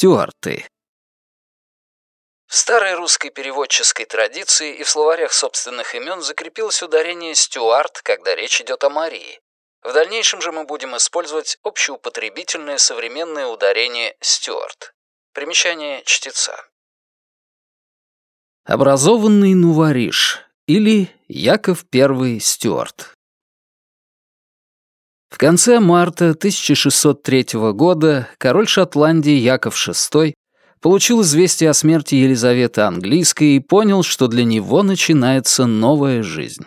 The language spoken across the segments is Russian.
Стюарты. В старой русской переводческой традиции и в словарях собственных имен закрепилось ударение «Стюарт», когда речь идет о Марии. В дальнейшем же мы будем использовать общеупотребительное современное ударение «Стюарт». Примечание чтеца. Образованный Нувариш или Яков I Стюарт. В конце марта 1603 года король Шотландии Яков VI получил известие о смерти Елизаветы Английской и понял, что для него начинается новая жизнь.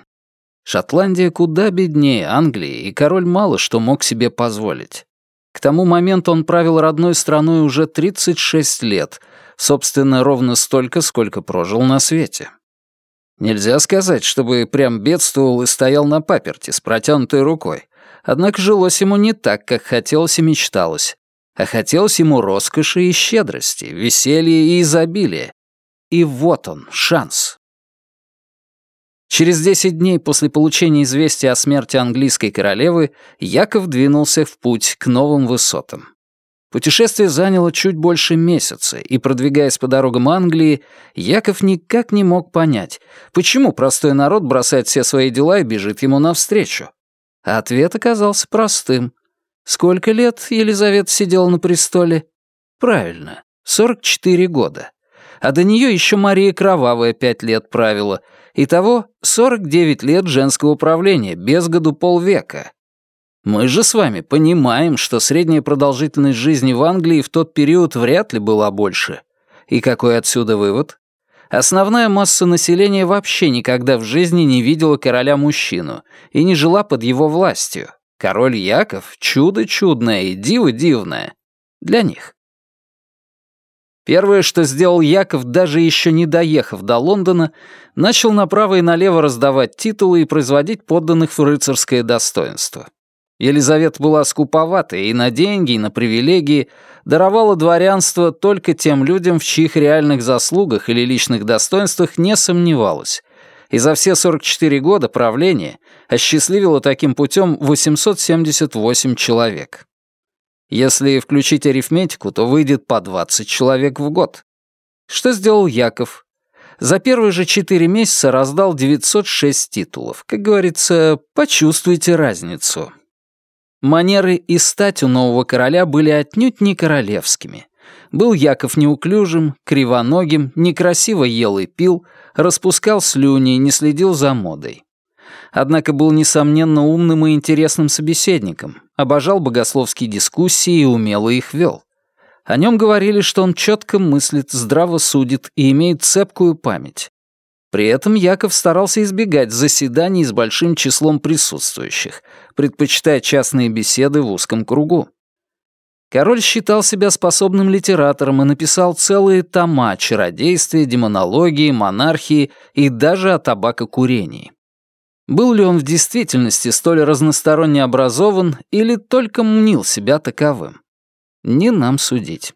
Шотландия куда беднее Англии, и король мало что мог себе позволить. К тому моменту он правил родной страной уже 36 лет, собственно, ровно столько, сколько прожил на свете. Нельзя сказать, чтобы прям бедствовал и стоял на паперти с протянутой рукой. Однако жилось ему не так, как хотелось и мечталось. А хотелось ему роскоши и щедрости, веселья и изобилия. И вот он, шанс. Через десять дней после получения известия о смерти английской королевы Яков двинулся в путь к новым высотам. Путешествие заняло чуть больше месяца, и, продвигаясь по дорогам Англии, Яков никак не мог понять, почему простой народ бросает все свои дела и бежит ему навстречу. Ответ оказался простым. Сколько лет Елизавета сидела на престоле? Правильно, 44 года. А до нее еще Мария Кровавая пять лет правила. Итого 49 лет женского управления, без году полвека. Мы же с вами понимаем, что средняя продолжительность жизни в Англии в тот период вряд ли была больше. И какой отсюда вывод? Основная масса населения вообще никогда в жизни не видела короля-мужчину и не жила под его властью. Король Яков — чудо чудное и диво дивное. Для них. Первое, что сделал Яков, даже еще не доехав до Лондона, начал направо и налево раздавать титулы и производить подданных в рыцарское достоинство. Елизавета была скуповата и на деньги, и на привилегии, даровала дворянство только тем людям, в чьих реальных заслугах или личных достоинствах не сомневалась. И за все 44 года правления осчастливила таким путем 878 человек. Если включить арифметику, то выйдет по 20 человек в год. Что сделал Яков? За первые же 4 месяца раздал 906 титулов. Как говорится, почувствуйте разницу. Манеры и стать у нового короля были отнюдь не королевскими. Был Яков неуклюжим, кривоногим, некрасиво ел и пил, распускал слюни и не следил за модой. Однако был, несомненно, умным и интересным собеседником, обожал богословские дискуссии и умело их вел. О нем говорили, что он четко мыслит, здраво судит и имеет цепкую память. При этом Яков старался избегать заседаний с большим числом присутствующих, предпочитая частные беседы в узком кругу. Король считал себя способным литератором и написал целые тома о чародействе, демонологии, монархии и даже о табакокурении. Был ли он в действительности столь разносторонне образован или только мнил себя таковым? Не нам судить.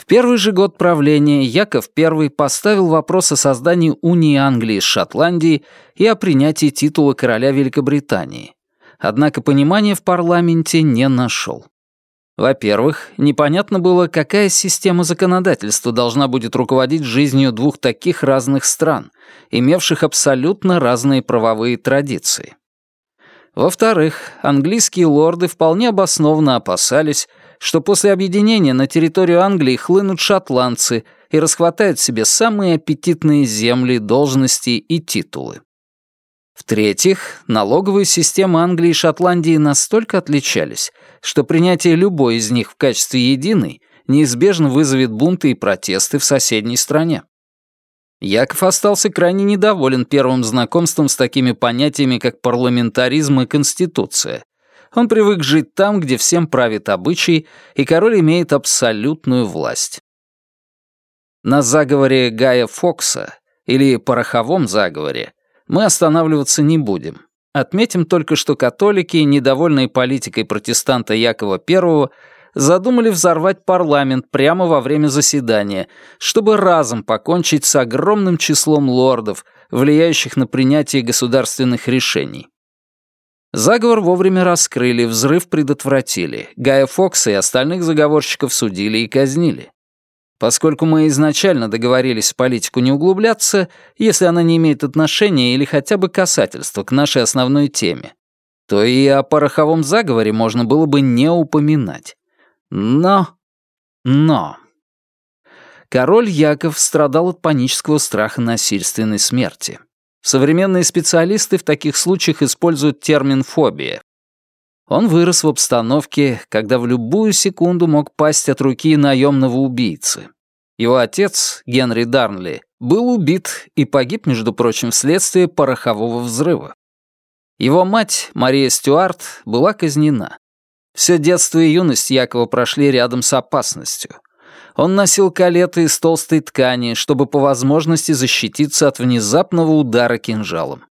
В первый же год правления Яков I поставил вопрос о создании унии Англии с Шотландией и о принятии титула короля Великобритании. Однако понимания в парламенте не нашел. Во-первых, непонятно было, какая система законодательства должна будет руководить жизнью двух таких разных стран, имевших абсолютно разные правовые традиции. Во-вторых, английские лорды вполне обоснованно опасались, что после объединения на территорию Англии хлынут шотландцы и расхватают себе самые аппетитные земли, должности и титулы. В-третьих, налоговые системы Англии и Шотландии настолько отличались, что принятие любой из них в качестве единой неизбежно вызовет бунты и протесты в соседней стране. Яков остался крайне недоволен первым знакомством с такими понятиями, как парламентаризм и конституция, он привык жить там, где всем правит обычай, и король имеет абсолютную власть. На заговоре Гая Фокса или пороховом заговоре мы останавливаться не будем. Отметим только, что католики, недовольные политикой протестанта Якова I, задумали взорвать парламент прямо во время заседания, чтобы разом покончить с огромным числом лордов, влияющих на принятие государственных решений. Заговор вовремя раскрыли, взрыв предотвратили. Гая Фокса и остальных заговорщиков судили и казнили. Поскольку мы изначально договорились в политику не углубляться, если она не имеет отношения или хотя бы касательства к нашей основной теме, то и о пороховом заговоре можно было бы не упоминать. Но... Но... Король Яков страдал от панического страха насильственной смерти. Современные специалисты в таких случаях используют термин «фобия». Он вырос в обстановке, когда в любую секунду мог пасть от руки наемного убийцы. Его отец, Генри Дарнли, был убит и погиб, между прочим, вследствие порохового взрыва. Его мать, Мария Стюарт, была казнена. Все детство и юность Якова прошли рядом с опасностью. Он носил калеты из толстой ткани, чтобы по возможности защититься от внезапного удара кинжалом.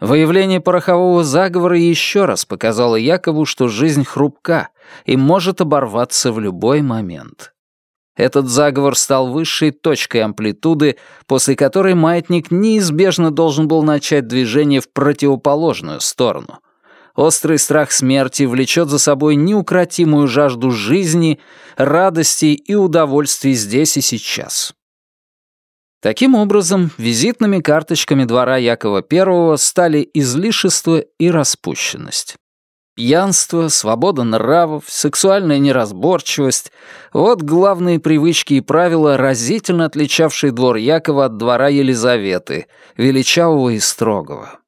Выявление порохового заговора еще раз показало Якову, что жизнь хрупка и может оборваться в любой момент. Этот заговор стал высшей точкой амплитуды, после которой маятник неизбежно должен был начать движение в противоположную сторону. Острый страх смерти влечет за собой неукротимую жажду жизни, радости и удовольствий здесь и сейчас. Таким образом, визитными карточками двора Якова I стали излишество и распущенность. Пьянство, свобода нравов, сексуальная неразборчивость — вот главные привычки и правила, разительно отличавшие двор Якова от двора Елизаветы, величавого и строгого.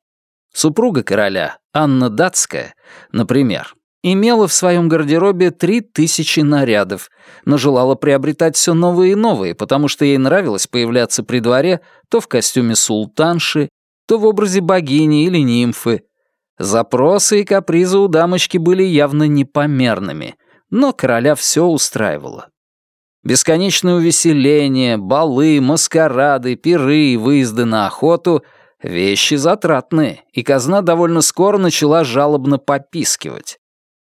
Супруга короля, Анна Датская, например, имела в своем гардеробе три тысячи нарядов, но желала приобретать все новые и новые, потому что ей нравилось появляться при дворе то в костюме султанши, то в образе богини или нимфы. Запросы и капризы у дамочки были явно непомерными, но короля все устраивало. Бесконечное увеселение, балы, маскарады, пиры выезды на охоту — Вещи затратные, и казна довольно скоро начала жалобно попискивать.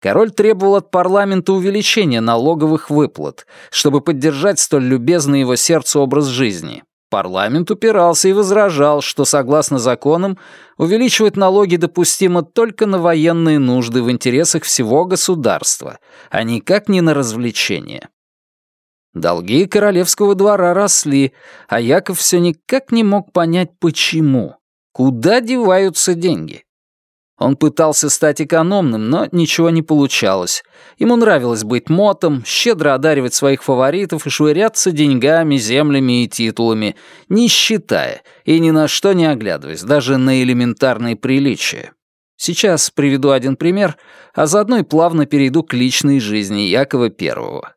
Король требовал от парламента увеличения налоговых выплат, чтобы поддержать столь любезный его сердцу образ жизни. Парламент упирался и возражал, что, согласно законам, увеличивать налоги допустимо только на военные нужды в интересах всего государства, а никак не на развлечения. Долги королевского двора росли, а Яков все никак не мог понять, почему. Куда деваются деньги? Он пытался стать экономным, но ничего не получалось. Ему нравилось быть мотом, щедро одаривать своих фаворитов и швыряться деньгами, землями и титулами, не считая и ни на что не оглядываясь, даже на элементарные приличия. Сейчас приведу один пример, а заодно и плавно перейду к личной жизни Якова Первого.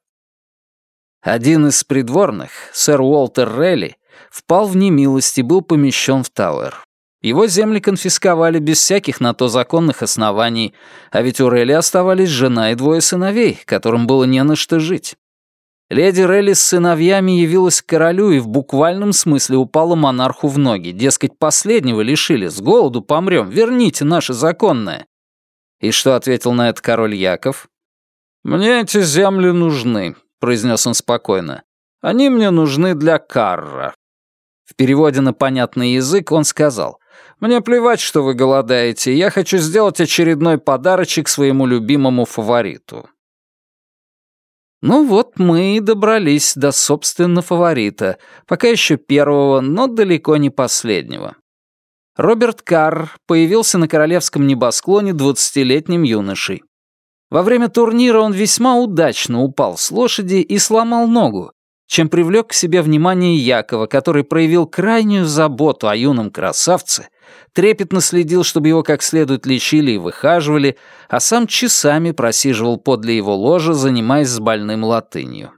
Один из придворных, сэр Уолтер Релли, впал в немилость и был помещен в Тауэр. Его земли конфисковали без всяких на то законных оснований, а ведь у Релли оставались жена и двое сыновей, которым было не на что жить. Леди Релли с сыновьями явилась к королю и в буквальном смысле упала монарху в ноги. Дескать, последнего лишили, с голоду помрем, верните наше законное. И что ответил на это король Яков? «Мне эти земли нужны произнес он спокойно. «Они мне нужны для карра». В переводе на понятный язык он сказал, «Мне плевать, что вы голодаете, я хочу сделать очередной подарочек своему любимому фавориту». Ну вот мы и добрались до, собственно, фаворита, пока еще первого, но далеко не последнего. Роберт Карр появился на королевском небосклоне двадцатилетним юношей. Во время турнира он весьма удачно упал с лошади и сломал ногу, чем привлек к себе внимание Якова, который проявил крайнюю заботу о юном красавце, трепетно следил, чтобы его как следует лечили и выхаживали, а сам часами просиживал подле его ложа, занимаясь с больным латынью.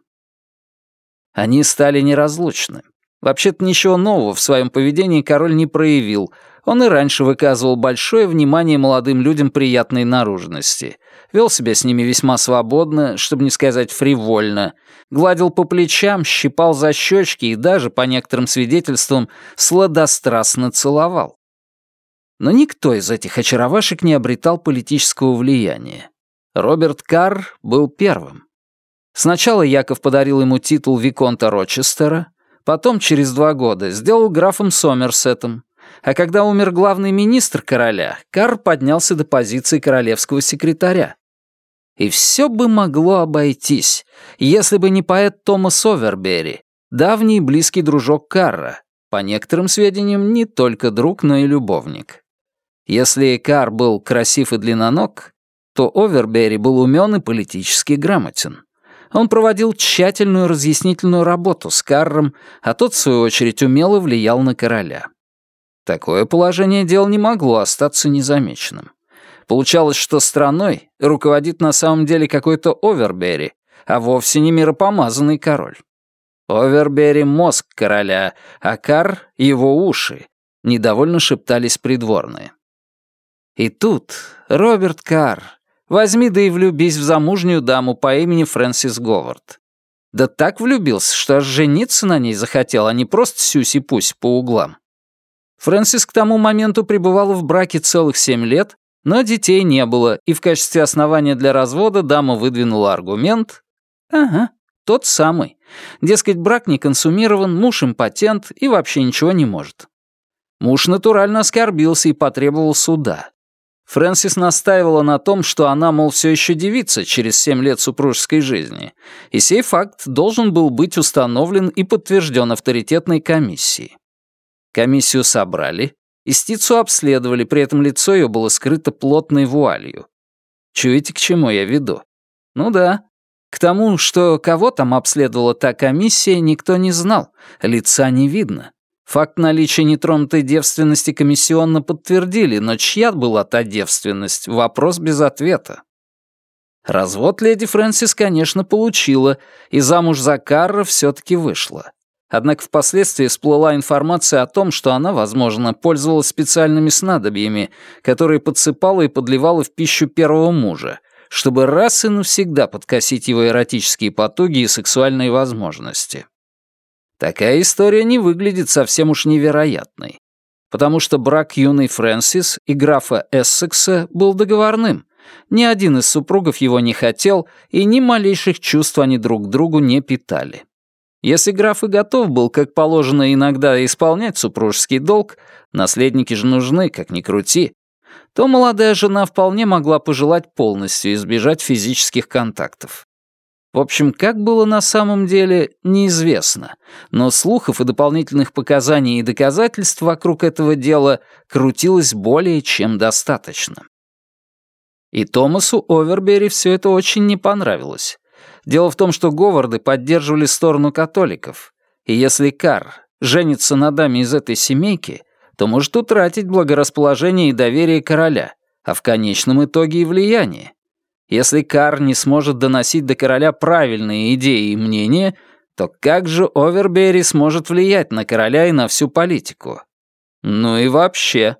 Они стали неразлучны. Вообще-то ничего нового в своем поведении король не проявил, он и раньше выказывал большое внимание молодым людям приятной наружности, вел себя с ними весьма свободно, чтобы не сказать фривольно, гладил по плечам, щипал за щечки и даже, по некоторым свидетельствам, сладострастно целовал. Но никто из этих очаровашек не обретал политического влияния. Роберт Карр был первым. Сначала Яков подарил ему титул Виконта Рочестера, потом, через два года, сделал графом Сомерсетом, а когда умер главный министр короля, Карр поднялся до позиции королевского секретаря. И все бы могло обойтись, если бы не поэт Томас Овербери, давний близкий дружок Карра, по некоторым сведениям, не только друг, но и любовник. Если Карр был красив и длинноног, то Овербери был умен и политически грамотен. Он проводил тщательную разъяснительную работу с Карром, а тот, в свою очередь, умело влиял на короля. Такое положение дел не могло остаться незамеченным. Получалось, что страной руководит на самом деле какой-то Овербери, а вовсе не миропомазанный король. Овербери — мозг короля, а Кар — его уши, недовольно шептались придворные. И тут Роберт Кар, возьми да и влюбись в замужнюю даму по имени Фрэнсис Говард. Да так влюбился, что аж жениться на ней захотел, а не просто сюси-пусь по углам. Фрэнсис к тому моменту пребывала в браке целых семь лет но детей не было, и в качестве основания для развода дама выдвинула аргумент «Ага, тот самый. Дескать, брак не консумирован, муж импотент и вообще ничего не может». Муж натурально оскорбился и потребовал суда. Фрэнсис настаивала на том, что она, мол, все еще девица через семь лет супружеской жизни, и сей факт должен был быть установлен и подтвержден авторитетной комиссией. Комиссию собрали, Истицу обследовали, при этом лицо ее было скрыто плотной вуалью. Чуете, к чему я веду? Ну да. К тому, что кого там обследовала та комиссия, никто не знал. Лица не видно. Факт наличия нетронутой девственности комиссионно подтвердили, но чья была та девственность? Вопрос без ответа. Развод леди Фрэнсис, конечно, получила, и замуж за Карра все-таки вышла. Однако впоследствии всплыла информация о том, что она, возможно, пользовалась специальными снадобьями, которые подсыпала и подливала в пищу первого мужа, чтобы раз и навсегда подкосить его эротические потуги и сексуальные возможности. Такая история не выглядит совсем уж невероятной, потому что брак юной Фрэнсис и графа Эссекса был договорным. Ни один из супругов его не хотел, и ни малейших чувств они друг к другу не питали. Если граф и готов был, как положено, иногда исполнять супружеский долг, наследники же нужны, как ни крути, то молодая жена вполне могла пожелать полностью избежать физических контактов. В общем, как было на самом деле, неизвестно, но слухов и дополнительных показаний и доказательств вокруг этого дела крутилось более чем достаточно. И Томасу Овербери все это очень не понравилось. Дело в том, что Говарды поддерживали сторону католиков, и если Кар женится на даме из этой семейки, то может утратить благорасположение и доверие короля, а в конечном итоге и влияние. Если Кар не сможет доносить до короля правильные идеи и мнения, то как же Овербери сможет влиять на короля и на всю политику? Ну и вообще.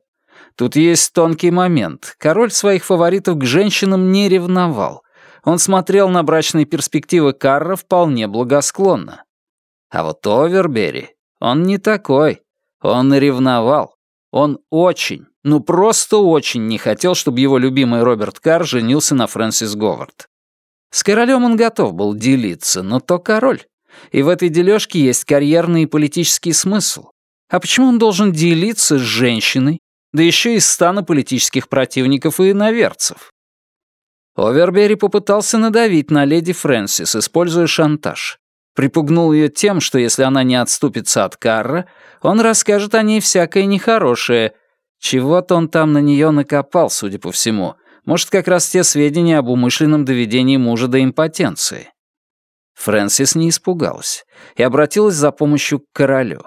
Тут есть тонкий момент. Король своих фаворитов к женщинам не ревновал, он смотрел на брачные перспективы Карра вполне благосклонно. А вот Овербери, он не такой. Он ревновал. Он очень, ну просто очень не хотел, чтобы его любимый Роберт Карр женился на Фрэнсис Говард. С королем он готов был делиться, но то король. И в этой дележке есть карьерный и политический смысл. А почему он должен делиться с женщиной, да еще из стана политических противников и иноверцев? Овербери попытался надавить на леди Фрэнсис, используя шантаж. Припугнул ее тем, что если она не отступится от Карра, он расскажет о ней всякое нехорошее. Чего-то он там на нее накопал, судя по всему. Может, как раз те сведения об умышленном доведении мужа до импотенции. Фрэнсис не испугалась и обратилась за помощью к королю.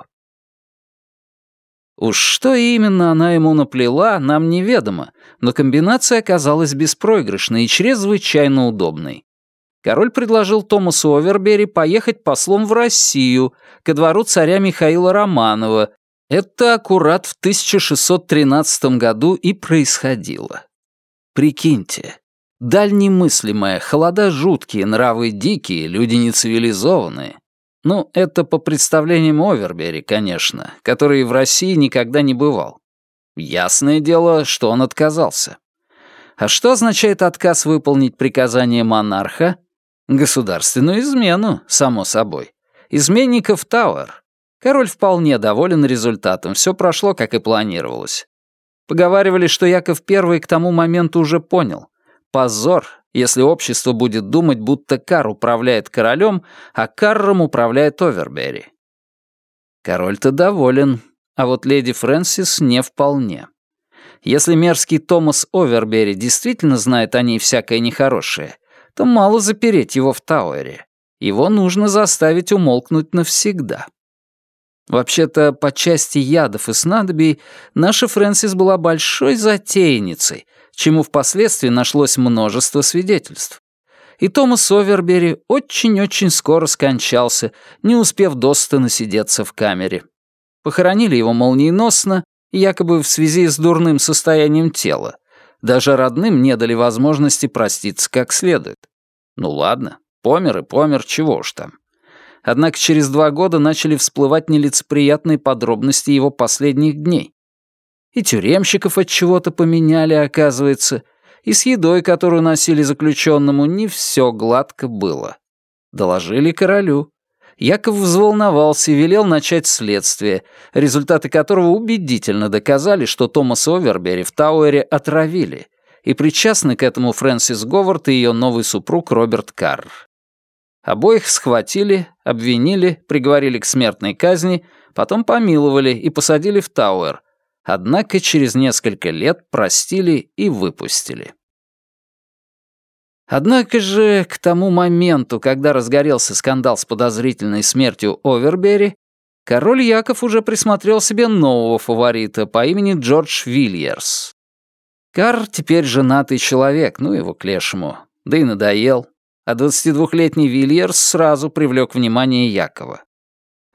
Уж что именно она ему наплела, нам неведомо, но комбинация оказалась беспроигрышной и чрезвычайно удобной. Король предложил Томасу Овербери поехать послом в Россию, ко двору царя Михаила Романова. Это аккурат в 1613 году и происходило. Прикиньте, дальнемыслимое, холода жуткие, нравы дикие, люди нецивилизованные. Ну, это по представлениям Овербери, конечно, который в России никогда не бывал. Ясное дело, что он отказался. А что означает отказ выполнить приказание монарха? Государственную измену, само собой. Изменников Тауэр. Король вполне доволен результатом, все прошло, как и планировалось. Поговаривали, что Яков I к тому моменту уже понял. Позор, если общество будет думать, будто Кар управляет королем, а Карром управляет Овербери. Король-то доволен, а вот леди Фрэнсис не вполне. Если мерзкий Томас Овербери действительно знает о ней всякое нехорошее, то мало запереть его в Тауэре. Его нужно заставить умолкнуть навсегда. Вообще-то, по части ядов и снадобий, наша Фрэнсис была большой затейницей, чему впоследствии нашлось множество свидетельств. И Томас Овербери очень-очень скоро скончался, не успев досыта насидеться в камере. Похоронили его молниеносно, якобы в связи с дурным состоянием тела. Даже родным не дали возможности проститься как следует. Ну ладно, помер и помер, чего уж там. Однако через два года начали всплывать нелицеприятные подробности его последних дней. И тюремщиков от чего-то поменяли, оказывается, и с едой, которую носили заключенному, не все гладко было. Доложили королю. Яков взволновался и велел начать следствие, результаты которого убедительно доказали, что Томас Овербери в Тауэре отравили, и причастны к этому Фрэнсис Говард и ее новый супруг Роберт Карр. Обоих схватили, обвинили, приговорили к смертной казни, потом помиловали и посадили в Тауэр, однако через несколько лет простили и выпустили. Однако же к тому моменту, когда разгорелся скандал с подозрительной смертью Овербери, король Яков уже присмотрел себе нового фаворита по имени Джордж Вильерс. Кар теперь женатый человек, ну его к лешему, да и надоел, а 22-летний Вильерс сразу привлек внимание Якова.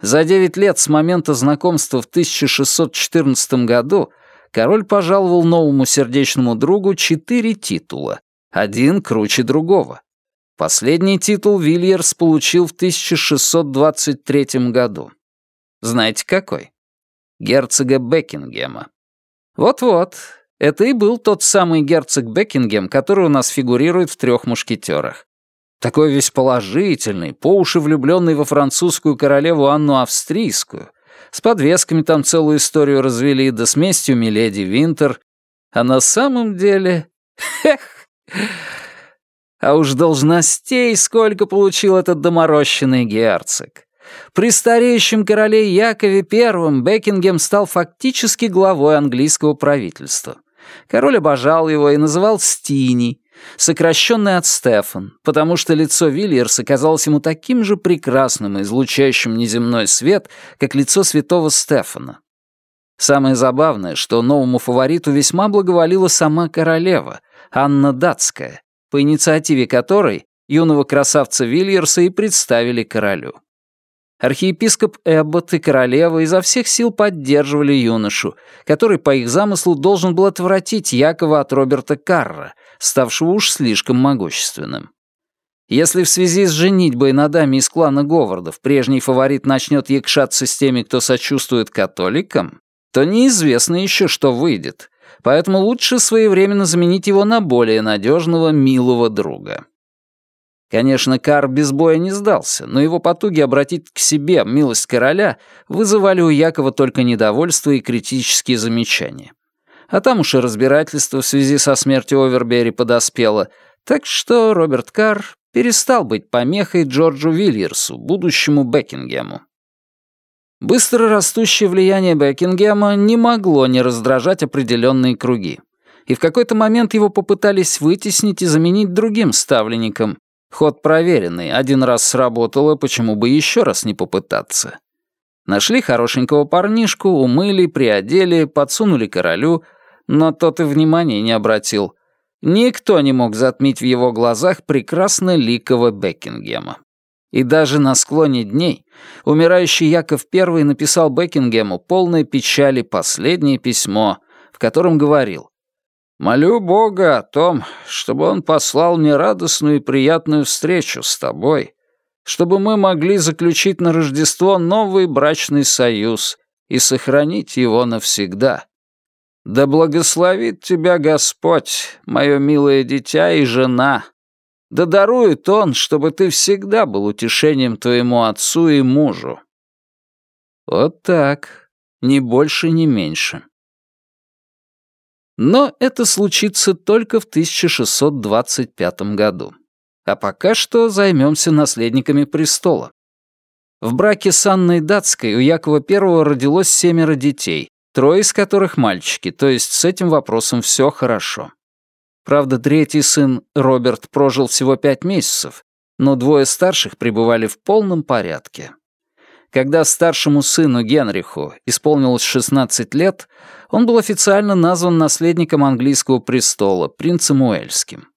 За 9 лет с момента знакомства в 1614 году король пожаловал новому сердечному другу четыре титула, один круче другого. Последний титул Вильерс получил в 1623 году. Знаете какой? Герцога Бекингема. Вот-вот, это и был тот самый герцог Бекингем, который у нас фигурирует в «Трех мушкетерах». Такой весь положительный, по уши влюбленный во французскую королеву Анну Австрийскую. С подвесками там целую историю развели, да с местью Миледи Винтер. А на самом деле... Эх, а уж должностей сколько получил этот доморощенный герцог. При стареющем короле Якове I Бекингем стал фактически главой английского правительства. Король обожал его и называл Стини, сокращенный от Стефан, потому что лицо Вильерса казалось ему таким же прекрасным и излучающим неземной свет, как лицо святого Стефана. Самое забавное, что новому фавориту весьма благоволила сама королева, Анна Датская, по инициативе которой юного красавца Вильерса и представили королю. Архиепископ Эббот и королева изо всех сил поддерживали юношу, который по их замыслу должен был отвратить Якова от Роберта Карра, ставшего уж слишком могущественным. Если в связи с женитьбой на даме из клана Говардов прежний фаворит начнет якшаться с теми, кто сочувствует католикам, то неизвестно еще, что выйдет, поэтому лучше своевременно заменить его на более надежного, милого друга. Конечно, Кар без боя не сдался, но его потуги обратить к себе милость короля вызывали у Якова только недовольство и критические замечания. А там уж и разбирательство в связи со смертью Овербери подоспело, так что Роберт Кар перестал быть помехой Джорджу Вильерсу, будущему Бекингему. Быстро растущее влияние Бекингема не могло не раздражать определенные круги. И в какой-то момент его попытались вытеснить и заменить другим ставленником. Ход проверенный, один раз сработало, почему бы еще раз не попытаться. Нашли хорошенького парнишку, умыли, приодели, подсунули королю, но тот и внимания не обратил. Никто не мог затмить в его глазах прекрасно ликого Бекингема. И даже на склоне дней умирающий Яков I написал Бекингему полное печали последнее письмо, в котором говорил «Молю Бога о том, чтобы он послал мне радостную и приятную встречу с тобой, чтобы мы могли заключить на Рождество новый брачный союз и сохранить его навсегда. Да благословит тебя Господь, мое милое дитя и жена, да дарует он, чтобы ты всегда был утешением твоему отцу и мужу. Вот так. Ни больше, ни меньше. Но это случится только в 1625 году. А пока что займемся наследниками престола. В браке с Анной Датской у Якова I родилось семеро детей, трое из которых мальчики, то есть с этим вопросом все хорошо. Правда, третий сын, Роберт, прожил всего пять месяцев, но двое старших пребывали в полном порядке. Когда старшему сыну Генриху исполнилось 16 лет, он был официально назван наследником английского престола, принцем Уэльским.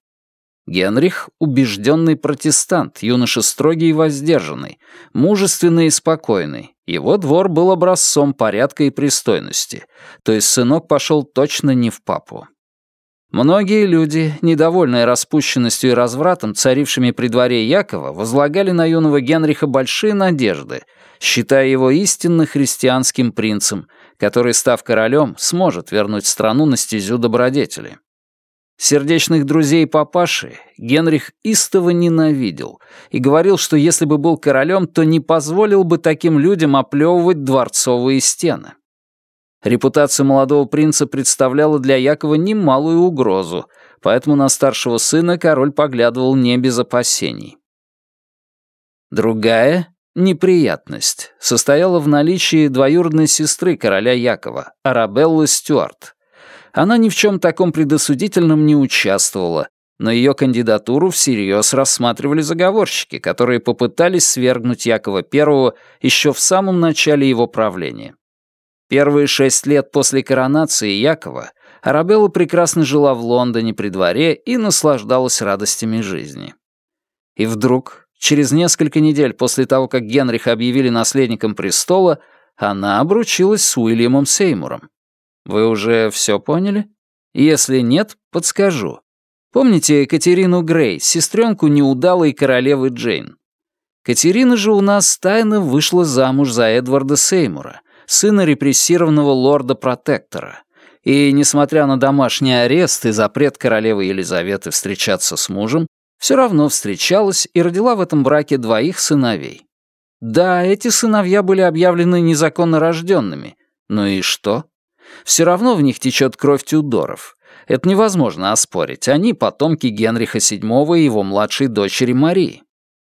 Генрих — убежденный протестант, юноша строгий и воздержанный, мужественный и спокойный. Его двор был образцом порядка и пристойности, то есть сынок пошел точно не в папу. Многие люди, недовольные распущенностью и развратом, царившими при дворе Якова, возлагали на юного Генриха большие надежды — считая его истинно христианским принцем, который, став королем, сможет вернуть страну на стезю добродетели. Сердечных друзей папаши Генрих истово ненавидел и говорил, что если бы был королем, то не позволил бы таким людям оплевывать дворцовые стены. Репутация молодого принца представляла для Якова немалую угрозу, поэтому на старшего сына король поглядывал не без опасений. Другая Неприятность состояла в наличии двоюродной сестры короля Якова, Арабеллы Стюарт. Она ни в чем таком предосудительном не участвовала, но ее кандидатуру всерьез рассматривали заговорщики, которые попытались свергнуть Якова I еще в самом начале его правления. Первые шесть лет после коронации Якова Арабелла прекрасно жила в Лондоне при дворе и наслаждалась радостями жизни. И вдруг Через несколько недель после того, как Генриха объявили наследником престола, она обручилась с Уильямом Сеймуром. Вы уже все поняли? Если нет, подскажу. Помните Катерину Грей, сестренку неудалой королевы Джейн? Катерина же у нас тайно вышла замуж за Эдварда Сеймура, сына репрессированного лорда-протектора. И, несмотря на домашний арест и запрет королевы Елизаветы встречаться с мужем, все равно встречалась и родила в этом браке двоих сыновей. Да, эти сыновья были объявлены незаконно рожденными. Ну и что? Все равно в них течет кровь Тюдоров. Это невозможно оспорить. Они потомки Генриха VII и его младшей дочери Марии.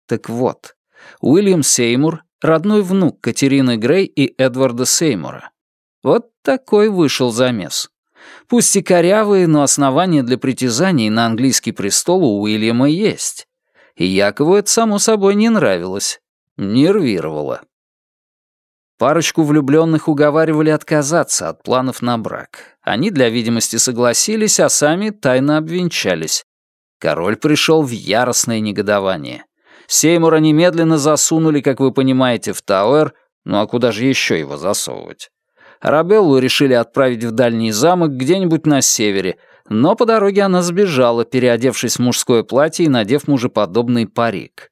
Так вот, Уильям Сеймур — родной внук Катерины Грей и Эдварда Сеймура. Вот такой вышел замес. Пусть и корявые, но основания для притязаний на английский престол у Уильяма есть. И Якову это, само собой, не нравилось. Нервировало. Парочку влюбленных уговаривали отказаться от планов на брак. Они для видимости согласились, а сами тайно обвенчались. Король пришел в яростное негодование. Сеймура немедленно засунули, как вы понимаете, в Тауэр, ну а куда же еще его засовывать? Арабеллу решили отправить в дальний замок где-нибудь на севере, но по дороге она сбежала, переодевшись в мужское платье и надев мужеподобный парик.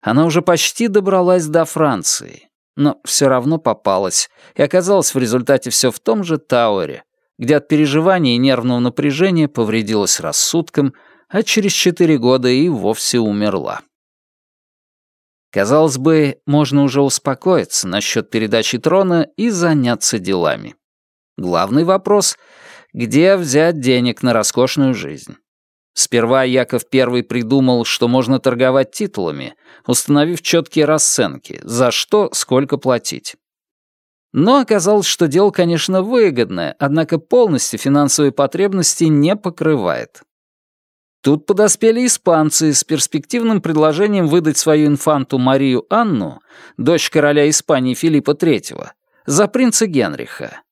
Она уже почти добралась до Франции, но все равно попалась, и оказалось в результате все в том же Тауэре, где от переживаний и нервного напряжения повредилась рассудком, а через четыре года и вовсе умерла. Казалось бы, можно уже успокоиться насчет передачи трона и заняться делами. Главный вопрос — где взять денег на роскошную жизнь? Сперва Яков I придумал, что можно торговать титулами, установив четкие расценки, за что сколько платить. Но оказалось, что дело, конечно, выгодное, однако полностью финансовые потребности не покрывает. Тут подоспели испанцы с перспективным предложением выдать свою инфанту Марию Анну, дочь короля Испании Филиппа III, за принца Генриха.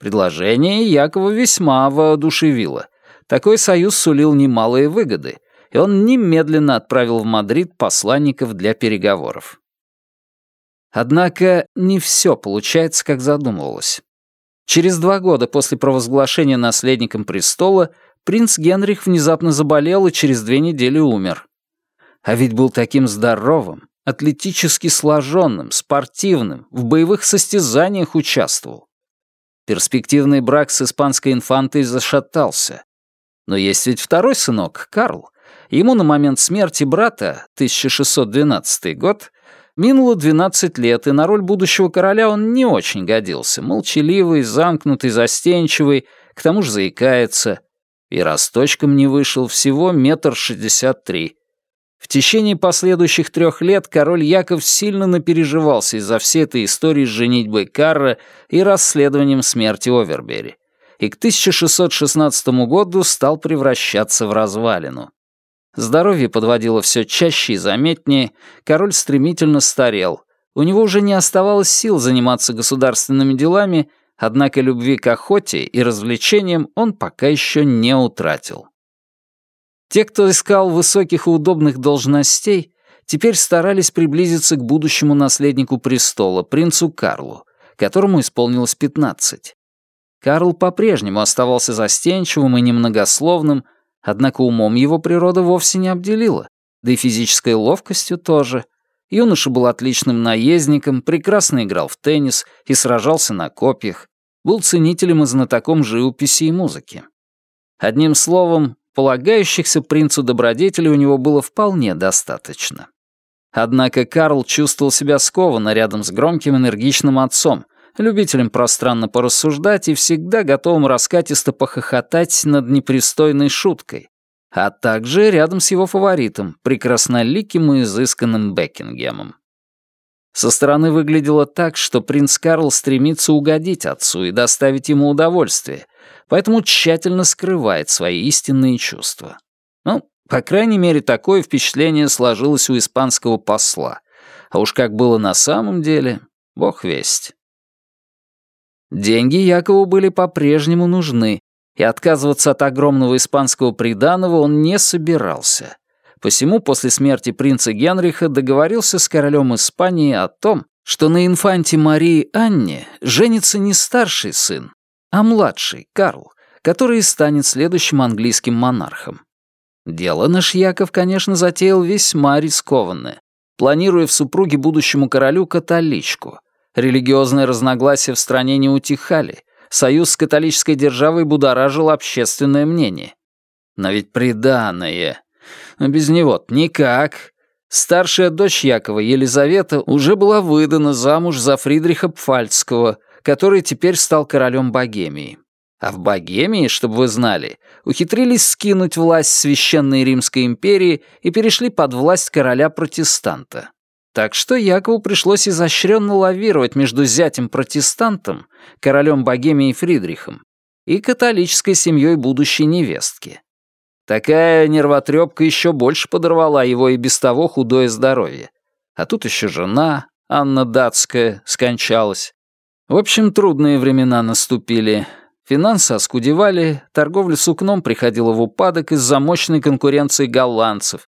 Предложение Якова весьма воодушевило. Такой союз сулил немалые выгоды, и он немедленно отправил в Мадрид посланников для переговоров. Однако не все получается, как задумывалось. Через два года после провозглашения наследником престола принц Генрих внезапно заболел и через две недели умер. А ведь был таким здоровым, атлетически сложенным, спортивным, в боевых состязаниях участвовал. Перспективный брак с испанской инфантой зашатался. Но есть ведь второй сынок, Карл. Ему на момент смерти брата, 1612 год, Минуло 12 лет, и на роль будущего короля он не очень годился. Молчаливый, замкнутый, застенчивый, к тому же заикается. И росточком не вышел всего метр шестьдесят три. В течение последующих трех лет король Яков сильно напереживался из-за всей этой истории с женитьбой Карра и расследованием смерти Овербери. И к 1616 году стал превращаться в развалину. Здоровье подводило все чаще и заметнее, король стремительно старел. У него уже не оставалось сил заниматься государственными делами, однако любви к охоте и развлечениям он пока еще не утратил. Те, кто искал высоких и удобных должностей, теперь старались приблизиться к будущему наследнику престола, принцу Карлу, которому исполнилось 15. Карл по-прежнему оставался застенчивым и немногословным, Однако умом его природа вовсе не обделила, да и физической ловкостью тоже. Юноша был отличным наездником, прекрасно играл в теннис и сражался на копьях, был ценителем и знатоком живописи и музыки. Одним словом, полагающихся принцу добродетелей у него было вполне достаточно. Однако Карл чувствовал себя скованно рядом с громким энергичным отцом, любителем пространно порассуждать и всегда готовым раскатисто похохотать над непристойной шуткой, а также рядом с его фаворитом, прекрасноликим и изысканным Бекингемом. Со стороны выглядело так, что принц Карл стремится угодить отцу и доставить ему удовольствие, поэтому тщательно скрывает свои истинные чувства. Ну, по крайней мере, такое впечатление сложилось у испанского посла. А уж как было на самом деле, бог весть. Деньги Якову были по-прежнему нужны, и отказываться от огромного испанского приданого он не собирался. Посему после смерти принца Генриха договорился с королем Испании о том, что на инфанте Марии Анне женится не старший сын, а младший, Карл, который станет следующим английским монархом. Дело наш Яков, конечно, затеял весьма рискованное, планируя в супруге будущему королю католичку — Религиозные разногласия в стране не утихали. Союз с католической державой будоражил общественное мнение. Но ведь преданное. Без него никак. Старшая дочь Якова, Елизавета, уже была выдана замуж за Фридриха Пфальцкого, который теперь стал королем Богемии. А в Богемии, чтобы вы знали, ухитрились скинуть власть Священной Римской империи и перешли под власть короля-протестанта. Так что Якову пришлось изощренно лавировать между зятем-протестантом, королем Богемии Фридрихом, и католической семьей будущей невестки. Такая нервотрепка еще больше подорвала его и без того худое здоровье. А тут еще жена, Анна Датская, скончалась. В общем, трудные времена наступили. Финансы оскудевали, торговля сукном приходила в упадок из-за мощной конкуренции голландцев,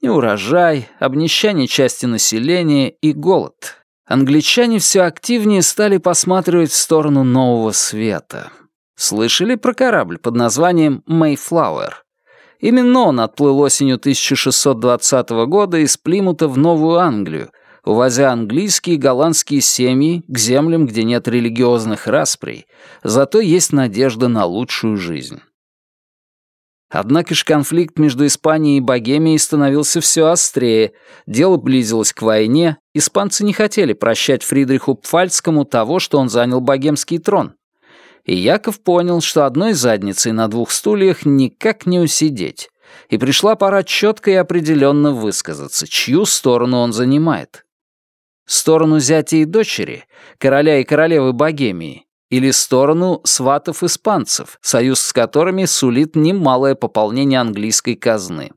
Неурожай, обнищание части населения и голод. Англичане все активнее стали посматривать в сторону нового света. Слышали про корабль под названием «Мэйфлауэр»? Именно он отплыл осенью 1620 года из Плимута в Новую Англию, увозя английские и голландские семьи к землям, где нет религиозных расприй, зато есть надежда на лучшую жизнь. Однако ж конфликт между Испанией и Богемией становился все острее, дело близилось к войне, испанцы не хотели прощать Фридриху Пфальцкому того, что он занял богемский трон. И Яков понял, что одной задницей на двух стульях никак не усидеть, и пришла пора четко и определенно высказаться, чью сторону он занимает. Сторону зятя и дочери, короля и королевы Богемии, или сторону сватов-испанцев, союз с которыми сулит немалое пополнение английской казны.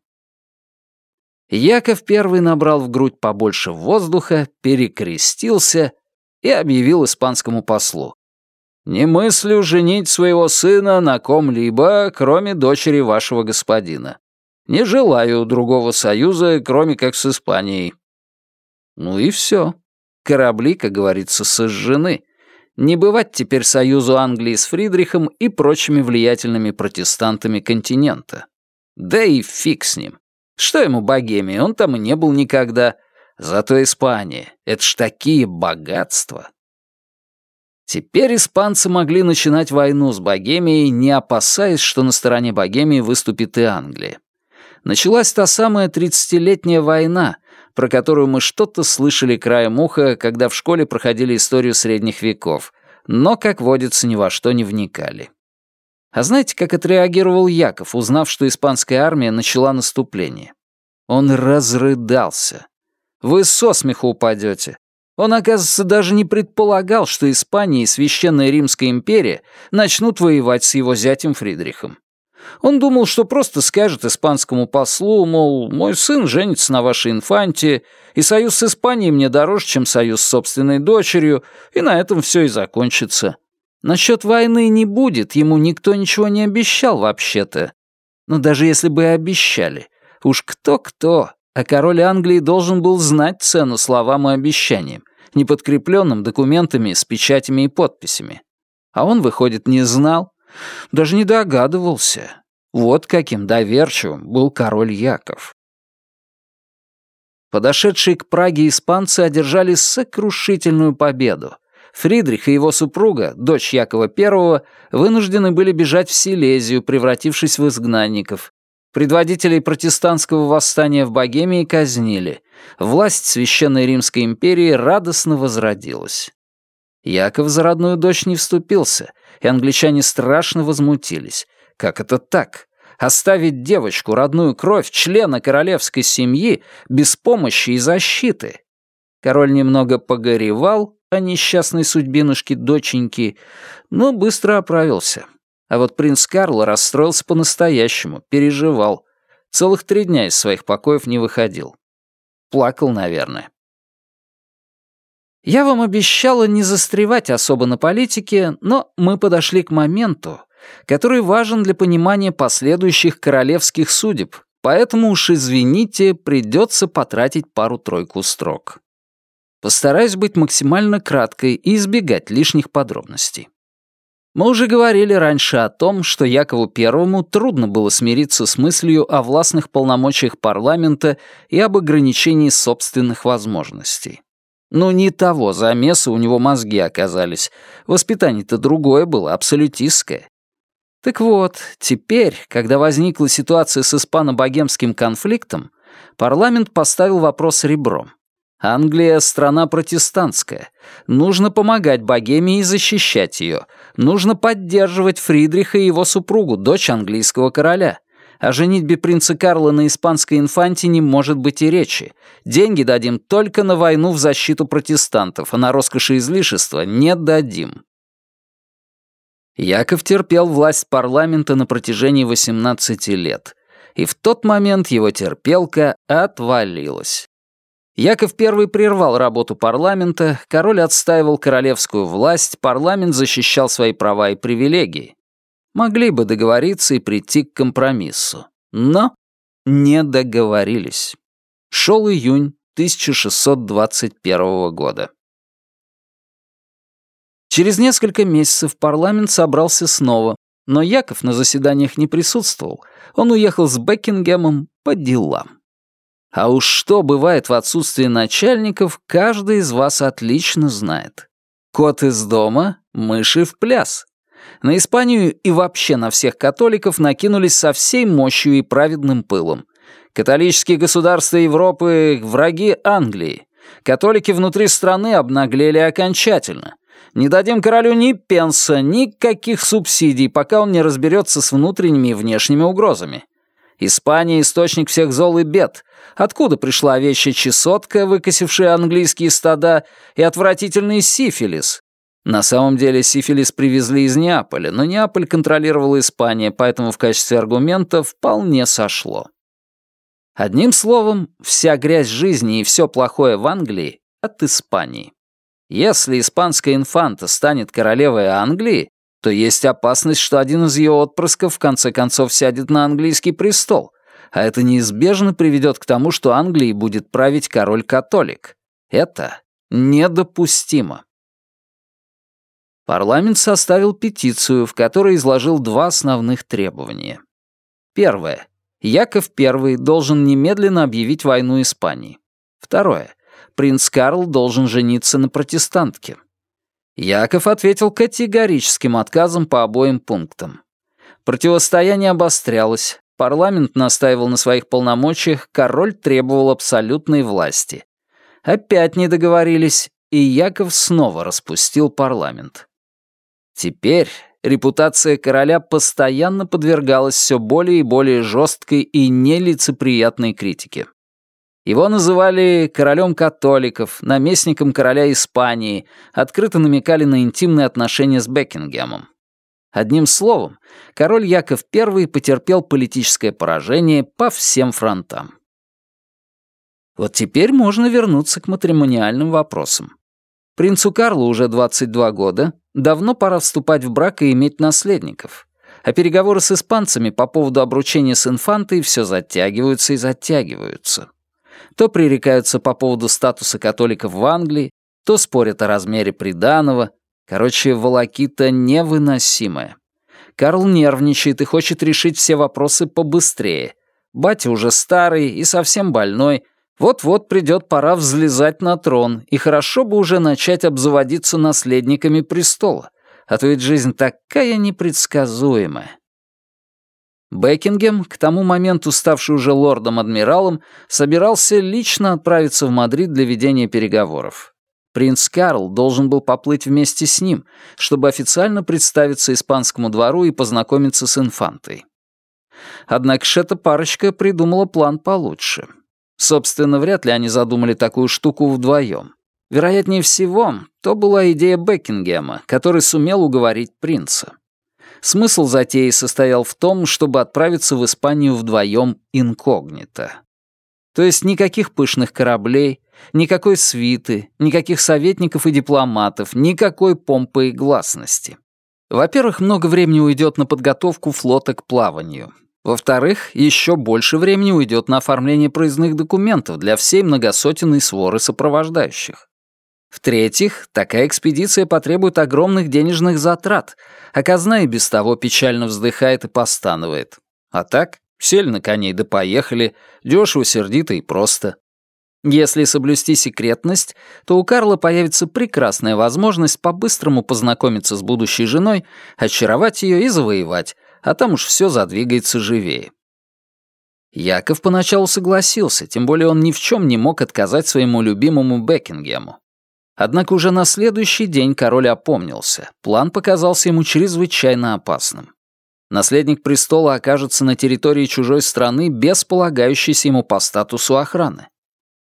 Яков I набрал в грудь побольше воздуха, перекрестился и объявил испанскому послу. «Не мыслю женить своего сына на ком-либо, кроме дочери вашего господина. Не желаю другого союза, кроме как с Испанией». Ну и все. Корабли, как говорится, сожжены. Не бывать теперь союзу Англии с Фридрихом и прочими влиятельными протестантами континента. Да и фиг с ним. Что ему Богемия, он там и не был никогда. Зато Испания — это ж такие богатства. Теперь испанцы могли начинать войну с Богемией, не опасаясь, что на стороне Богемии выступит и Англия. Началась та самая тридцатилетняя война, про которую мы что-то слышали краем уха, когда в школе проходили историю средних веков, но, как водится, ни во что не вникали. А знаете, как отреагировал Яков, узнав, что испанская армия начала наступление? Он разрыдался. Вы со смеху упадете. Он, оказывается, даже не предполагал, что Испания и Священная Римская империя начнут воевать с его зятем Фридрихом. Он думал, что просто скажет испанскому послу, мол, мой сын женится на вашей инфанте, и союз с Испанией мне дороже, чем союз с собственной дочерью, и на этом все и закончится. Насчет войны не будет, ему никто ничего не обещал вообще-то. Но даже если бы и обещали, уж кто-кто, а король Англии должен был знать цену словам и обещаниям, не подкрепленным документами с печатями и подписями. А он, выходит, не знал, даже не догадывался. Вот каким доверчивым был король Яков. Подошедшие к Праге испанцы одержали сокрушительную победу. Фридрих и его супруга, дочь Якова I, вынуждены были бежать в Силезию, превратившись в изгнанников. Предводителей протестантского восстания в Богемии казнили. Власть Священной Римской империи радостно возродилась. Яков за родную дочь не вступился, и англичане страшно возмутились. Как это так? Оставить девочку, родную кровь, члена королевской семьи, без помощи и защиты? Король немного погоревал о несчастной судьбинушке доченьки, но быстро оправился. А вот принц Карл расстроился по-настоящему, переживал. Целых три дня из своих покоев не выходил. Плакал, наверное. Я вам обещала не застревать особо на политике, но мы подошли к моменту, который важен для понимания последующих королевских судеб, поэтому уж извините, придется потратить пару-тройку строк. Постараюсь быть максимально краткой и избегать лишних подробностей. Мы уже говорили раньше о том, что Якову Первому трудно было смириться с мыслью о властных полномочиях парламента и об ограничении собственных возможностей. Ну, не того замеса у него мозги оказались. Воспитание-то другое было, абсолютистское. Так вот, теперь, когда возникла ситуация с испано-богемским конфликтом, парламент поставил вопрос ребром. Англия — страна протестантская. Нужно помогать Богемии и защищать ее. Нужно поддерживать Фридриха и его супругу, дочь английского короля — о женитьбе принца Карла на испанской инфанте не может быть и речи. Деньги дадим только на войну в защиту протестантов, а на роскоши излишества не дадим. Яков терпел власть парламента на протяжении 18 лет, и в тот момент его терпелка отвалилась. Яков I прервал работу парламента, король отстаивал королевскую власть, парламент защищал свои права и привилегии могли бы договориться и прийти к компромиссу. Но не договорились. Шел июнь 1621 года. Через несколько месяцев парламент собрался снова, но Яков на заседаниях не присутствовал. Он уехал с Бекингемом по делам. А уж что бывает в отсутствии начальников, каждый из вас отлично знает. Кот из дома, мыши в пляс. На Испанию и вообще на всех католиков накинулись со всей мощью и праведным пылом. Католические государства Европы — враги Англии. Католики внутри страны обнаглели окончательно. Не дадим королю ни пенса, никаких субсидий, пока он не разберется с внутренними и внешними угрозами. Испания — источник всех зол и бед. Откуда пришла овечья чесотка, выкосившая английские стада, и отвратительный сифилис, на самом деле сифилис привезли из Неаполя, но Неаполь контролировала Испания, поэтому в качестве аргумента вполне сошло. Одним словом, вся грязь жизни и все плохое в Англии от Испании. Если испанская инфанта станет королевой Англии, то есть опасность, что один из ее отпрысков в конце концов сядет на английский престол, а это неизбежно приведет к тому, что Англией будет править король-католик. Это недопустимо. Парламент составил петицию, в которой изложил два основных требования. Первое. Яков I должен немедленно объявить войну Испании. Второе. Принц Карл должен жениться на протестантке. Яков ответил категорическим отказом по обоим пунктам. Противостояние обострялось, Парламент настаивал на своих полномочиях, король требовал абсолютной власти. Опять не договорились, и Яков снова распустил парламент. Теперь репутация короля постоянно подвергалась все более и более жесткой и нелицеприятной критике. Его называли королем католиков, наместником короля Испании, открыто намекали на интимные отношения с Бекингемом. Одним словом, король Яков I потерпел политическое поражение по всем фронтам. Вот теперь можно вернуться к матримониальным вопросам. Принцу Карлу уже 22 года, давно пора вступать в брак и иметь наследников. А переговоры с испанцами по поводу обручения с инфантой все затягиваются и затягиваются. То пререкаются по поводу статуса католиков в Англии, то спорят о размере приданого. Короче, волокита невыносимая. Карл нервничает и хочет решить все вопросы побыстрее. Батя уже старый и совсем больной, вот-вот придет пора взлезать на трон, и хорошо бы уже начать обзаводиться наследниками престола, а то ведь жизнь такая непредсказуемая. Бекингем, к тому моменту ставший уже лордом-адмиралом, собирался лично отправиться в Мадрид для ведения переговоров. Принц Карл должен был поплыть вместе с ним, чтобы официально представиться испанскому двору и познакомиться с инфантой. Однако ж эта парочка придумала план получше — Собственно, вряд ли они задумали такую штуку вдвоем. Вероятнее всего, то была идея Бекингема, который сумел уговорить принца. Смысл затеи состоял в том, чтобы отправиться в Испанию вдвоем инкогнито. То есть никаких пышных кораблей, никакой свиты, никаких советников и дипломатов, никакой помпы и гласности. Во-первых, много времени уйдет на подготовку флота к плаванию. Во-вторых, еще больше времени уйдет на оформление проездных документов для всей многосотенной своры сопровождающих. В-третьих, такая экспедиция потребует огромных денежных затрат, а казна и без того печально вздыхает и постанывает. А так, сели на коней да поехали, дешево, сердито и просто. Если соблюсти секретность, то у Карла появится прекрасная возможность по-быстрому познакомиться с будущей женой, очаровать ее и завоевать, а там уж все задвигается живее. Яков поначалу согласился, тем более он ни в чем не мог отказать своему любимому Бекингему. Однако уже на следующий день король опомнился. План показался ему чрезвычайно опасным. Наследник престола окажется на территории чужой страны без полагающейся ему по статусу охраны.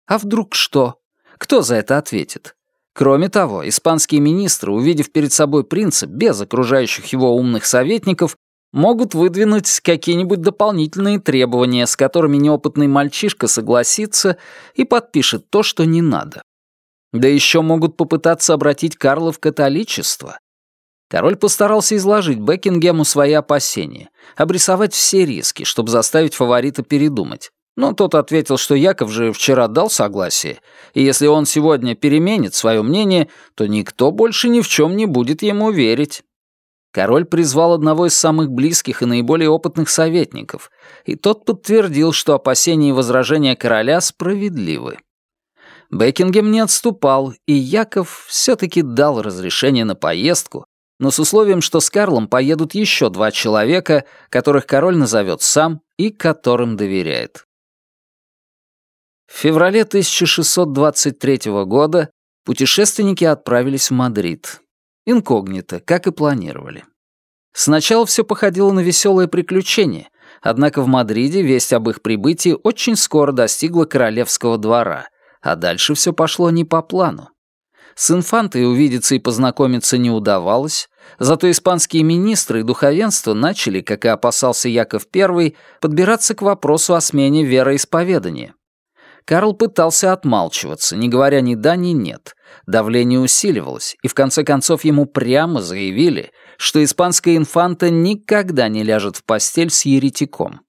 А вдруг что? Кто за это ответит? Кроме того, испанские министры, увидев перед собой принца без окружающих его умных советников, могут выдвинуть какие-нибудь дополнительные требования, с которыми неопытный мальчишка согласится и подпишет то, что не надо. Да еще могут попытаться обратить Карла в католичество. Король постарался изложить Бекингему свои опасения, обрисовать все риски, чтобы заставить фаворита передумать. Но тот ответил, что Яков же вчера дал согласие, и если он сегодня переменит свое мнение, то никто больше ни в чем не будет ему верить. Король призвал одного из самых близких и наиболее опытных советников, и тот подтвердил, что опасения и возражения короля справедливы. Бекингем не отступал, и Яков все-таки дал разрешение на поездку, но с условием, что с Карлом поедут еще два человека, которых король назовет сам и которым доверяет. В феврале 1623 года путешественники отправились в Мадрид инкогнито, как и планировали. Сначала все походило на веселое приключение, однако в Мадриде весть об их прибытии очень скоро достигла королевского двора, а дальше все пошло не по плану. С инфантой увидеться и познакомиться не удавалось, зато испанские министры и духовенство начали, как и опасался Яков I, подбираться к вопросу о смене вероисповедания. Карл пытался отмалчиваться, не говоря ни да, ни нет. Давление усиливалось, и в конце концов ему прямо заявили, что испанская инфанта никогда не ляжет в постель с еретиком.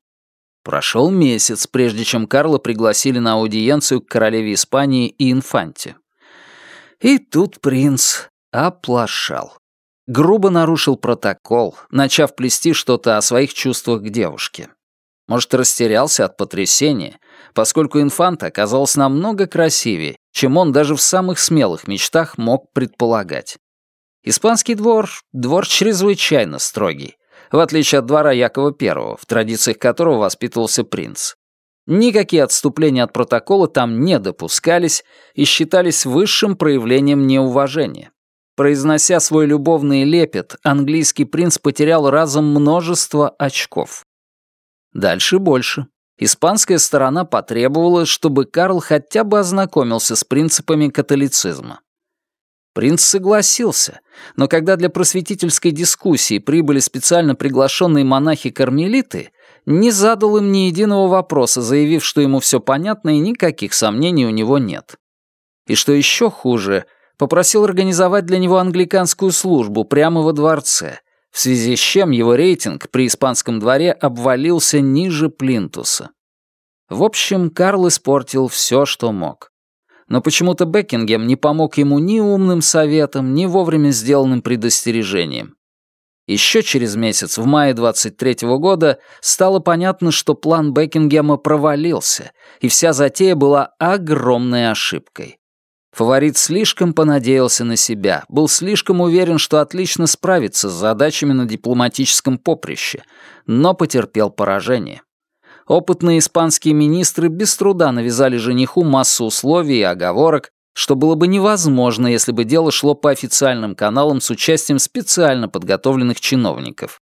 Прошел месяц, прежде чем Карла пригласили на аудиенцию к королеве Испании и инфанте. И тут принц оплошал. Грубо нарушил протокол, начав плести что-то о своих чувствах к девушке. Может, растерялся от потрясения, поскольку инфанта оказалась намного красивее, чем он даже в самых смелых мечтах мог предполагать. Испанский двор — двор чрезвычайно строгий. В отличие от двора Якова I, в традициях которого воспитывался принц. Никакие отступления от протокола там не допускались и считались высшим проявлением неуважения. Произнося свой любовный лепет, английский принц потерял разом множество очков. Дальше больше. Испанская сторона потребовала, чтобы Карл хотя бы ознакомился с принципами католицизма. Принц согласился, но когда для просветительской дискуссии прибыли специально приглашенные монахи-кармелиты, не задал им ни единого вопроса, заявив, что ему все понятно и никаких сомнений у него нет. И что еще хуже, попросил организовать для него англиканскую службу прямо во дворце, в связи с чем его рейтинг при испанском дворе обвалился ниже плинтуса. В общем, Карл испортил все, что мог но почему-то Бекингем не помог ему ни умным советом, ни вовремя сделанным предостережением. Еще через месяц, в мае 23 -го года, стало понятно, что план Бекингема провалился, и вся затея была огромной ошибкой. Фаворит слишком понадеялся на себя, был слишком уверен, что отлично справится с задачами на дипломатическом поприще, но потерпел поражение. Опытные испанские министры без труда навязали жениху массу условий и оговорок, что было бы невозможно, если бы дело шло по официальным каналам с участием специально подготовленных чиновников.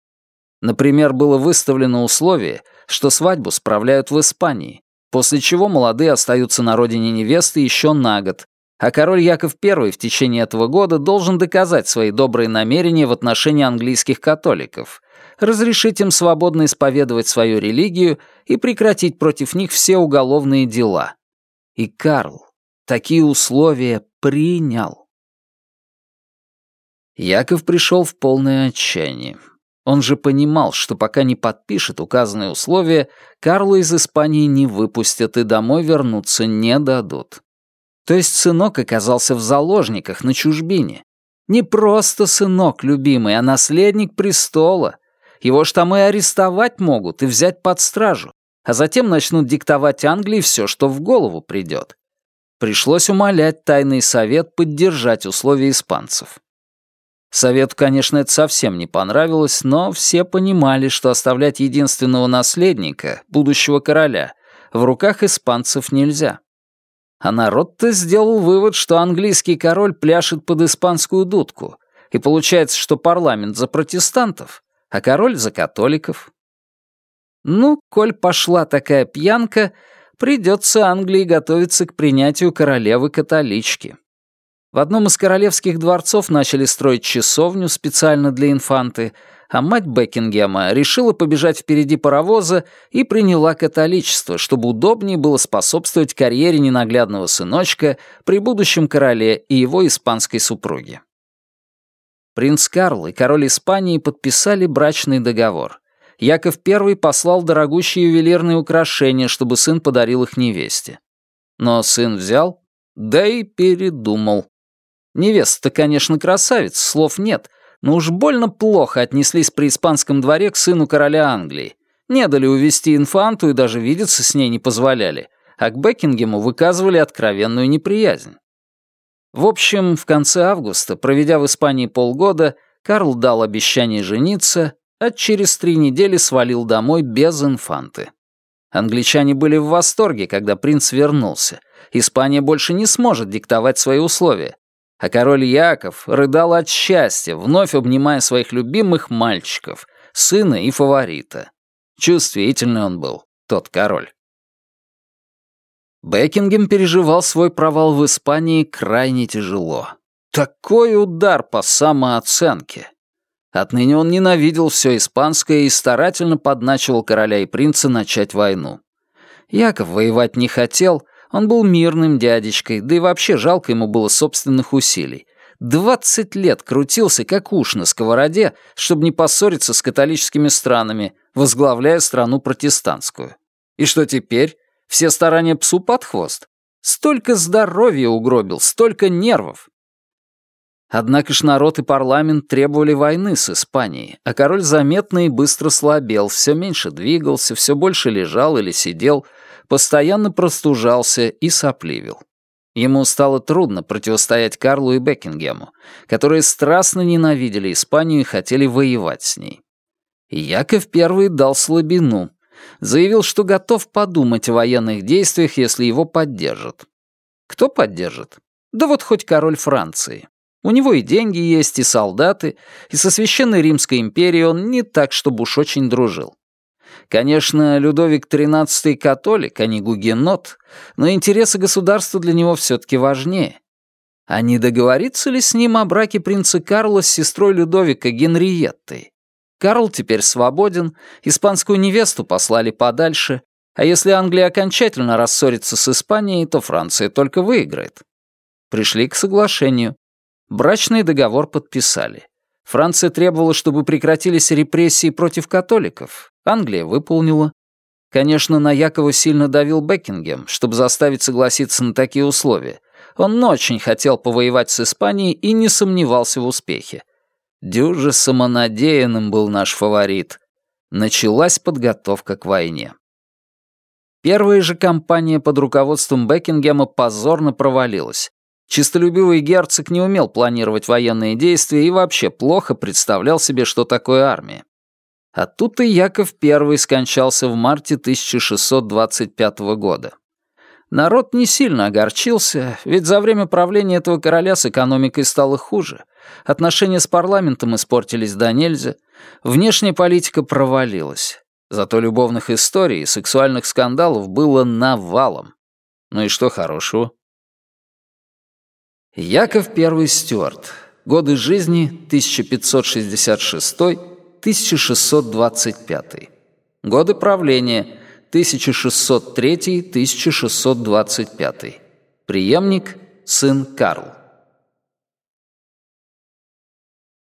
Например, было выставлено условие, что свадьбу справляют в Испании, после чего молодые остаются на родине невесты еще на год, а король Яков I в течение этого года должен доказать свои добрые намерения в отношении английских католиков, разрешить им свободно исповедовать свою религию и прекратить против них все уголовные дела. И Карл такие условия принял. Яков пришел в полное отчаяние. Он же понимал, что пока не подпишет указанные условия, Карлу из Испании не выпустят и домой вернуться не дадут. То есть сынок оказался в заложниках на чужбине. Не просто сынок любимый, а наследник престола, его ж там и арестовать могут, и взять под стражу, а затем начнут диктовать Англии все, что в голову придет. Пришлось умолять тайный совет поддержать условия испанцев. Совету, конечно, это совсем не понравилось, но все понимали, что оставлять единственного наследника, будущего короля, в руках испанцев нельзя. А народ-то сделал вывод, что английский король пляшет под испанскую дудку, и получается, что парламент за протестантов, а король за католиков. Ну, коль пошла такая пьянка, придется Англии готовиться к принятию королевы-католички. В одном из королевских дворцов начали строить часовню специально для инфанты, а мать Бекингема решила побежать впереди паровоза и приняла католичество, чтобы удобнее было способствовать карьере ненаглядного сыночка при будущем короле и его испанской супруге. Принц Карл и король Испании подписали брачный договор. Яков I послал дорогущие ювелирные украшения, чтобы сын подарил их невесте. Но сын взял, да и передумал. Невеста, конечно, красавица, слов нет, но уж больно плохо отнеслись при испанском дворе к сыну короля Англии. Не дали увести инфанту и даже видеться с ней не позволяли, а к Бекингему выказывали откровенную неприязнь. В общем, в конце августа, проведя в Испании полгода, Карл дал обещание жениться, а через три недели свалил домой без инфанты. Англичане были в восторге, когда принц вернулся. Испания больше не сможет диктовать свои условия. А король Яков рыдал от счастья, вновь обнимая своих любимых мальчиков, сына и фаворита. Чувствительный он был, тот король. Бекингем переживал свой провал в Испании крайне тяжело. Такой удар по самооценке. Отныне он ненавидел все испанское и старательно подначивал короля и принца начать войну. Яков воевать не хотел, он был мирным дядечкой, да и вообще жалко ему было собственных усилий. Двадцать лет крутился, как уж на сковороде, чтобы не поссориться с католическими странами, возглавляя страну протестантскую. И что теперь? Все старания псу под хвост. Столько здоровья угробил, столько нервов. Однако ж народ и парламент требовали войны с Испанией, а король заметно и быстро слабел, все меньше двигался, все больше лежал или сидел, постоянно простужался и сопливил. Ему стало трудно противостоять Карлу и Бекингему, которые страстно ненавидели Испанию и хотели воевать с ней. Яков I дал слабину. Заявил, что готов подумать о военных действиях, если его поддержат. Кто поддержит? Да вот хоть король Франции. У него и деньги есть, и солдаты, и со Священной Римской империей он не так, чтобы уж очень дружил. Конечно, Людовик XIII католик, а не гугенот, но интересы государства для него все-таки важнее. А не договорится ли с ним о браке принца Карла с сестрой Людовика Генриеттой? Карл теперь свободен, испанскую невесту послали подальше, а если Англия окончательно рассорится с Испанией, то Франция только выиграет. Пришли к соглашению. Брачный договор подписали. Франция требовала, чтобы прекратились репрессии против католиков. Англия выполнила. Конечно, на Якова сильно давил Бекингем, чтобы заставить согласиться на такие условия. Он очень хотел повоевать с Испанией и не сомневался в успехе. Дюже самонадеянным был наш фаворит. Началась подготовка к войне. Первая же кампания под руководством Бекингема позорно провалилась. Чистолюбивый герцог не умел планировать военные действия и вообще плохо представлял себе, что такое армия. А тут и Яков I скончался в марте 1625 года. Народ не сильно огорчился, ведь за время правления этого короля с экономикой стало хуже. Отношения с парламентом испортились до нельзя, внешняя политика провалилась. Зато любовных историй и сексуальных скандалов было навалом. Ну и что хорошего? Яков I Стюарт. Годы жизни 1566-1625. Годы правления 1603-1625. Приемник, сын Карл.